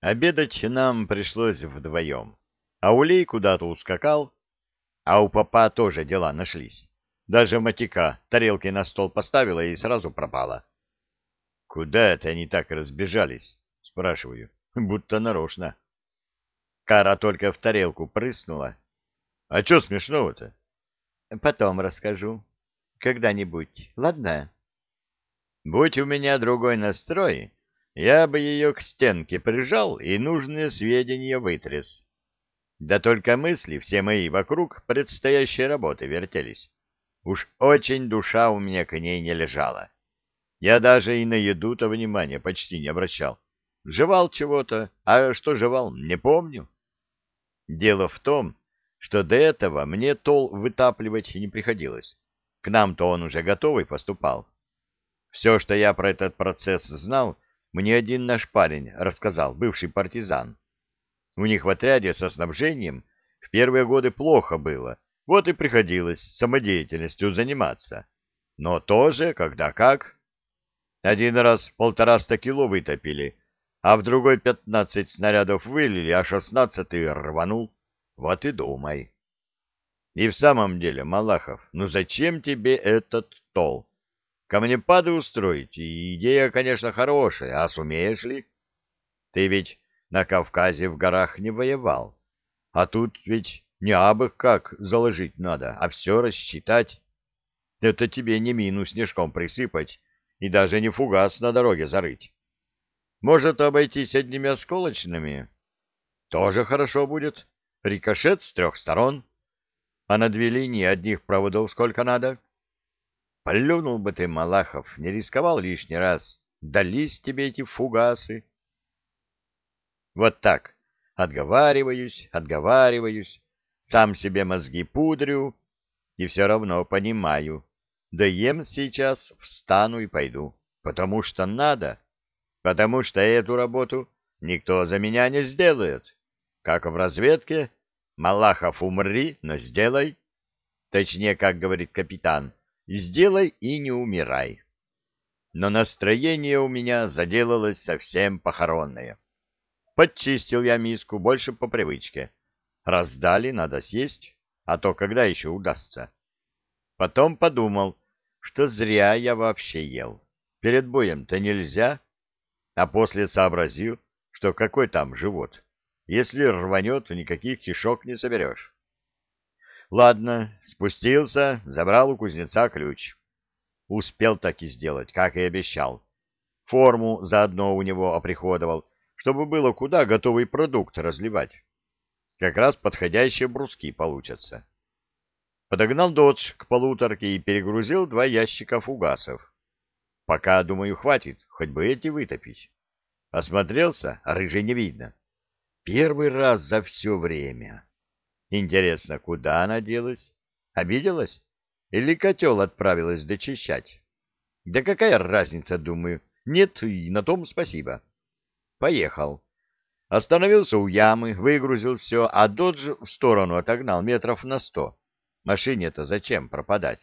Обедать нам пришлось вдвоем. А Улей куда-то ускакал, а у папа тоже дела нашлись. Даже матика тарелки на стол поставила и сразу пропала. — Куда это они так разбежались? — спрашиваю. — Будто нарочно. Кара только в тарелку прыснула. — А что смешного-то? — Потом расскажу. Когда-нибудь, ладно? Будь у меня другой настрой, я бы ее к стенке прижал и нужные сведения вытряс. Да только мысли все мои вокруг предстоящей работы вертелись. Уж очень душа у меня к ней не лежала. Я даже и на еду-то внимания почти не обращал. Жевал чего-то, а что жевал, не помню. Дело в том, что до этого мне тол вытапливать не приходилось. К нам-то он уже готовый поступал. Все, что я про этот процесс знал, мне один наш парень рассказал, бывший партизан. У них в отряде со снабжением в первые годы плохо было, вот и приходилось самодеятельностью заниматься. Но тоже, когда как. Один раз полтораста кило вытопили, а в другой пятнадцать снарядов вылили, а шестнадцатый рванул. Вот и думай. И в самом деле, Малахов, ну зачем тебе этот тол? Камнепады устроить, и идея, конечно, хорошая, а сумеешь ли? Ты ведь на Кавказе в горах не воевал, а тут ведь не абы как заложить надо, а все рассчитать. Это тебе не мину снежком присыпать и даже не фугас на дороге зарыть. Может обойтись одними осколочными? Тоже хорошо будет. Рикошет с трех сторон. А на две линии одних проводов сколько надо? — Плюнул бы ты, Малахов, не рисковал лишний раз. Дались тебе эти фугасы. Вот так. Отговариваюсь, отговариваюсь, сам себе мозги пудрю, и все равно понимаю. Да ем сейчас, встану и пойду. Потому что надо. Потому что эту работу никто за меня не сделает. Как в разведке, Малахов умри, но сделай. Точнее, как говорит капитан, сделай и не умирай. Но настроение у меня заделалось совсем похоронное. Подчистил я миску больше по привычке. Раздали, надо съесть, а то когда еще удастся. Потом подумал, что зря я вообще ел. Перед боем-то нельзя. А после сообразил, что какой там живот. Если рванет, никаких кишок не соберешь. Ладно, спустился, забрал у кузнеца ключ. Успел так и сделать, как и обещал. Форму заодно у него оприходовал, чтобы было куда готовый продукт разливать. Как раз подходящие бруски получатся. Подогнал додж к полуторке и перегрузил два ящика фугасов. Пока, думаю, хватит, хоть бы эти вытопить. Осмотрелся, рыжий не видно. Первый раз за все время. Интересно, куда она делась? Обиделась? Или котел отправилась дочищать? Да какая разница, думаю. Нет, и на том спасибо. Поехал. Остановился у ямы, выгрузил все, а додж в сторону отогнал метров на сто. Машине-то зачем пропадать?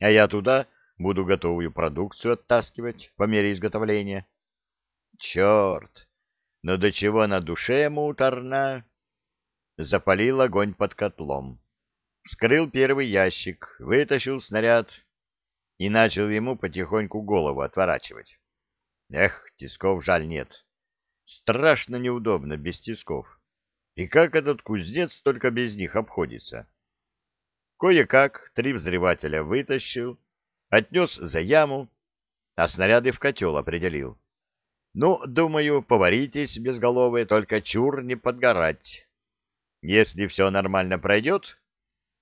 А я туда буду готовую продукцию оттаскивать по мере изготовления. Черт! Но до чего на душе муторно? Запалил огонь под котлом, вскрыл первый ящик, вытащил снаряд и начал ему потихоньку голову отворачивать. Эх, тисков жаль нет. Страшно неудобно без тисков. И как этот кузнец только без них обходится? Кое-как три взрывателя вытащил, отнес за яму, а снаряды в котел определил. Ну, думаю, поваритесь безголовые, только чур не подгорать. Если все нормально пройдет,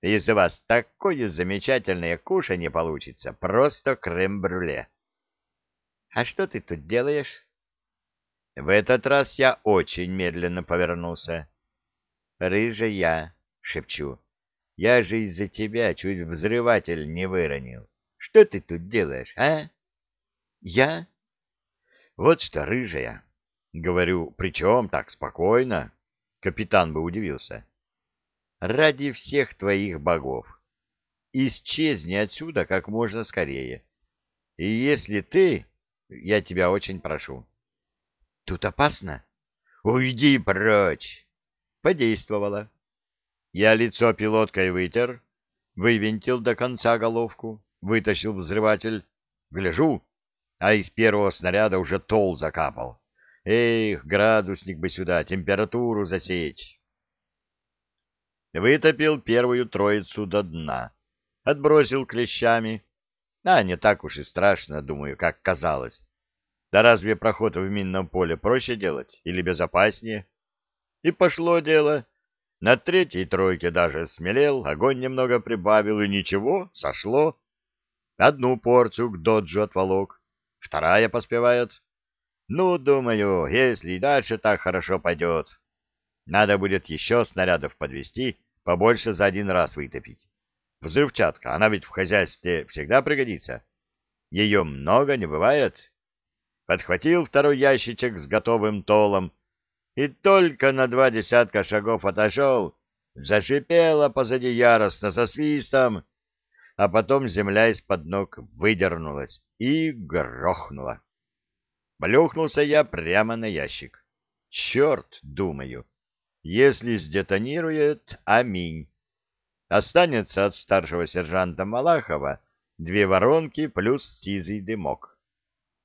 из вас такое замечательное кушанье получится, просто крем-брюле. — А что ты тут делаешь? В этот раз я очень медленно повернулся. — Рыжая, — шепчу, — я же из-за тебя чуть взрыватель не выронил. Что ты тут делаешь, а? — Я? — Вот что, рыжая, — говорю, причем так спокойно, Капитан бы удивился. Ради всех твоих богов. Исчезни отсюда как можно скорее. И если ты... Я тебя очень прошу. Тут опасно. Уйди прочь. Подействовало. Я лицо пилоткой вытер, вывинтил до конца головку, вытащил взрыватель. Гляжу, а из первого снаряда уже тол закапал. Эх, градусник бы сюда, температуру засечь. Вытопил первую троицу до дна, отбросил клещами. А, не так уж и страшно, думаю, как казалось. Да разве проход в минном поле проще делать или безопаснее? И пошло дело. На третьей тройке даже смелел, огонь немного прибавил, и ничего, сошло. Одну порцию к доджу отволок, вторая поспевает. Ну, думаю, если и дальше так хорошо пойдет, надо будет еще снарядов подвести, побольше за один раз вытопить. Взрывчатка, она ведь в хозяйстве всегда пригодится. Ее много не бывает. Подхватил второй ящичек с готовым толом, и только на два десятка шагов отошел, зашипело позади яростно со свистом, а потом земля из-под ног выдернулась и грохнула. Плюхнулся я прямо на ящик. Черт, думаю, если сдетонирует, аминь. Останется от старшего сержанта Малахова две воронки плюс сизый дымок.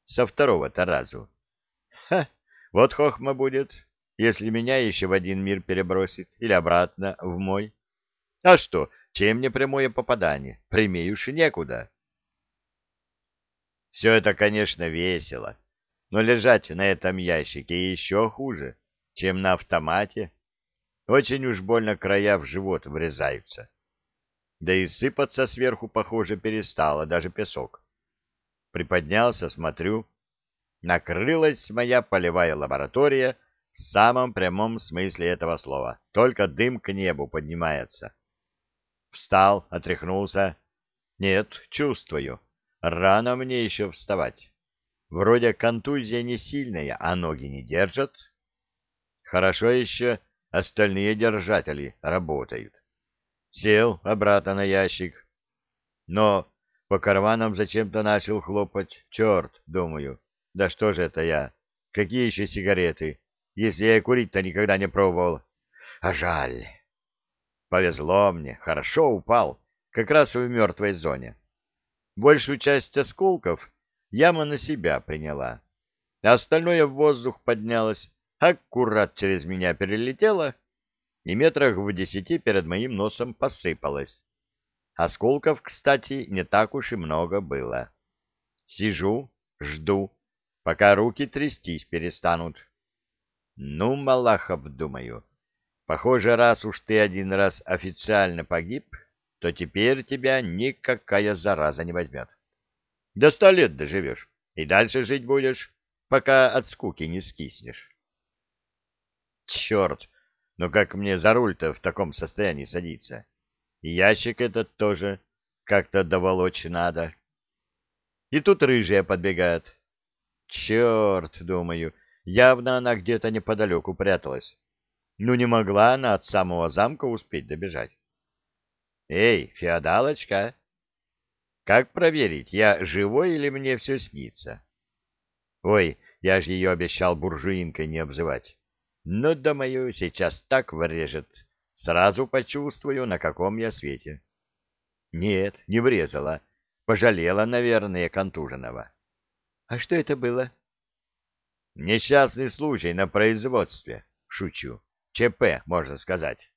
Со второго-то разу. Ха, вот хохма будет если меня еще в один мир перебросит или обратно в мой. А что, чем мне прямое попадание? Прямее уж некуда. Все это, конечно, весело, но лежать на этом ящике еще хуже, чем на автомате. Очень уж больно края в живот врезаются. Да и сыпаться сверху, похоже, перестало даже песок. Приподнялся, смотрю. Накрылась моя полевая лаборатория в самом прямом смысле этого слова. Только дым к небу поднимается. Встал, отряхнулся. Нет, чувствую. Рано мне еще вставать. Вроде контузия не сильная, а ноги не держат. Хорошо еще остальные держатели работают. Сел обратно на ящик. Но по карманам зачем-то начал хлопать. Черт, думаю, да что же это я? Какие еще сигареты? если я курить-то никогда не пробовал. А жаль. Повезло мне, хорошо упал, как раз в мертвой зоне. Большую часть осколков яма на себя приняла, а остальное в воздух поднялось, аккурат через меня перелетело и метрах в десяти перед моим носом посыпалось. Осколков, кстати, не так уж и много было. Сижу, жду, пока руки трястись перестанут. Ну, Малахов, думаю, похоже, раз уж ты один раз официально погиб, то теперь тебя никакая зараза не возьмет. До ста лет доживешь, и дальше жить будешь, пока от скуки не скиснешь. Черт, ну как мне за руль-то в таком состоянии садиться? Ящик этот тоже как-то доволочь надо. И тут рыжая подбегает. Черт, думаю, — Явно она где-то неподалеку пряталась. Ну, не могла она от самого замка успеть добежать. «Эй, феодалочка! Как проверить, я живой или мне все снится?» «Ой, я же ее обещал буржуинкой не обзывать. Но, думаю, сейчас так врежет. Сразу почувствую, на каком я свете». «Нет, не врезала. Пожалела, наверное, контуженного». «А что это было?» Несчастный случай на производстве. Шучу. ЧП, можно сказать.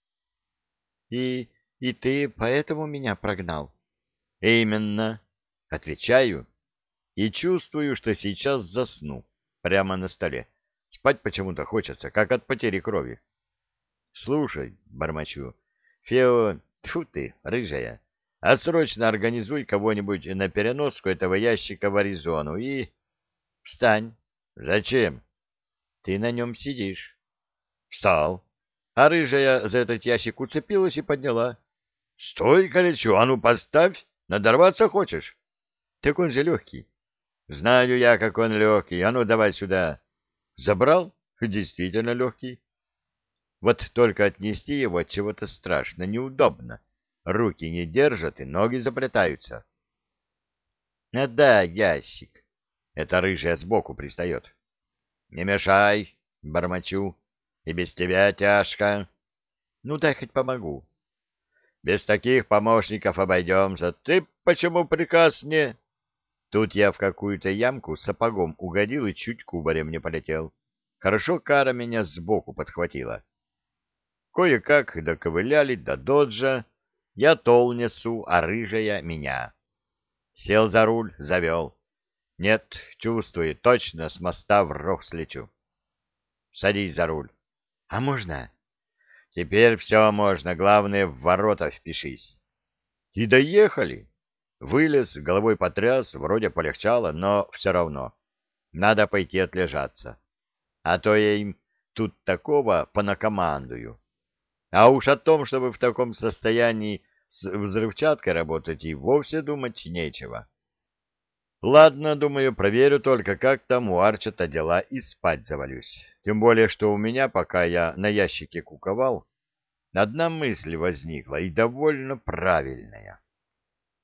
И... и ты поэтому меня прогнал? Именно. Отвечаю. И чувствую, что сейчас засну. Прямо на столе. Спать почему-то хочется, как от потери крови. Слушай, бормочу, Фео, тьфу ты, рыжая, а срочно организуй кого-нибудь на переноску этого ящика в Аризону и... Встань. Зачем? Ты на нем сидишь. Встал. А рыжая за этот ящик уцепилась и подняла. Стой, горячо, а ну поставь, надорваться хочешь? Так он же легкий. Знаю я, как он легкий, а ну давай сюда. Забрал? Действительно легкий. Вот только отнести его от чего-то страшно, неудобно. Руки не держат и ноги заплетаются. — А да, ящик. Это рыжая сбоку пристает. Не мешай, бормочу. И без тебя тяжко. Ну, дай хоть помогу. Без таких помощников обойдемся. Ты почему приказ не... Тут я в какую-то ямку сапогом угодил и чуть кубарем не полетел. Хорошо кара меня сбоку подхватила. Кое-как доковыляли до доджа. Я тол несу, а рыжая меня. Сел за руль, завел. Нет, чувствую, точно с моста в рог слечу. Садись за руль. А можно? Теперь все можно, главное, в ворота впишись. И доехали. Вылез, головой потряс, вроде полегчало, но все равно. Надо пойти отлежаться. А то я им тут такого понакомандую. А уж о том, чтобы в таком состоянии с взрывчаткой работать, и вовсе думать нечего. Ладно, думаю, проверю только, как там у Арчета дела, и спать завалюсь. Тем более, что у меня, пока я на ящике куковал, одна мысль возникла, и довольно правильная.